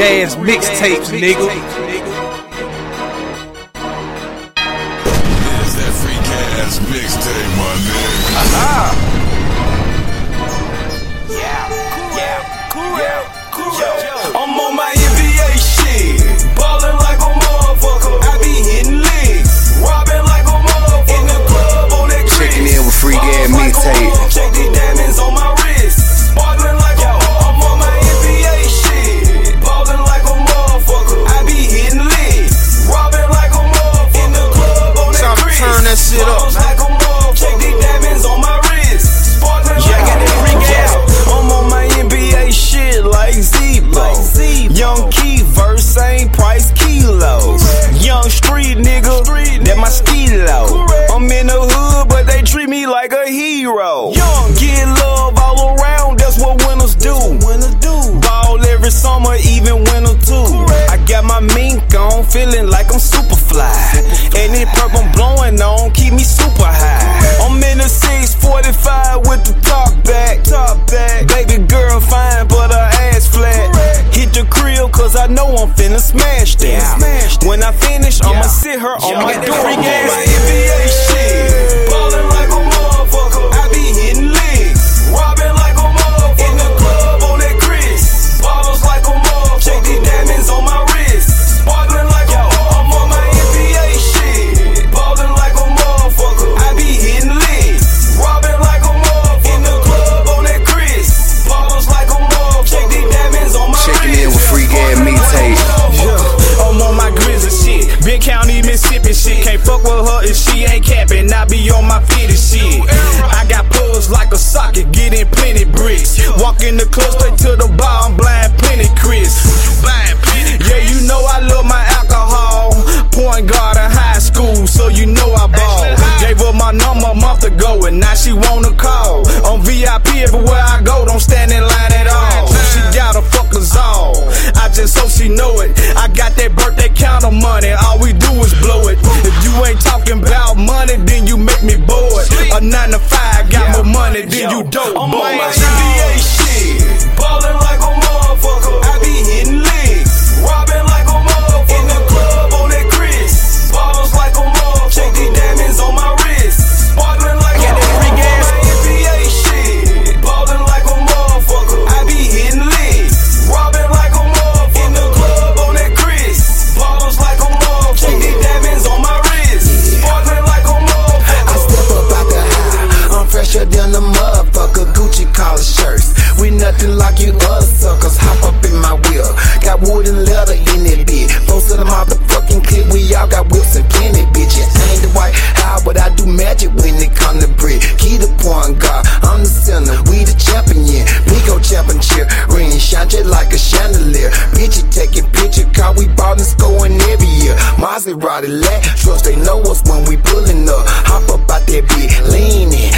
gas mixtapes, nigga. Like a hero. Get love all around, that's what winners do. Ball every summer, even winter too. I got my mink on, feeling like I'm super fly. And this purple I'm blowing on, keep me super high. I'm in the 645 with the top back. Top back. Baby girl fine, but her ass flat. Hit the crib, cause I know I'm finna smash that. When I finish, I'ma sit her on my door. freak ass. my NBA shit. If she ain't capping. I be on my fitted shit. I got pulls like a socket, getting plenty bricks. Walk in the club straight to the bar, I'm blind plenty Chris. Yeah, you know I love my alcohol. Point guard in high school, so you know I ball. Gave her my number a month ago, and now she wanna call. On VIP everywhere dope. Motherfucker. Gucci collar shirts. We nothing like you other suckers. Hop up in my wheel. Got wood and leather in it, bitch. Most of them motherfucking clip. We all got whips and plenty, bitches. Ain't the white how, but I do magic when it come to bread. Key the point guard. I'm the center. We the champion. Big old championship. Ring shine just like a chandelier. Bitch, you taking picture. Car we ballin' scoring every year. Maserati lat. Trust they know us when we pullin' up. Hop up out that bitch. Leaning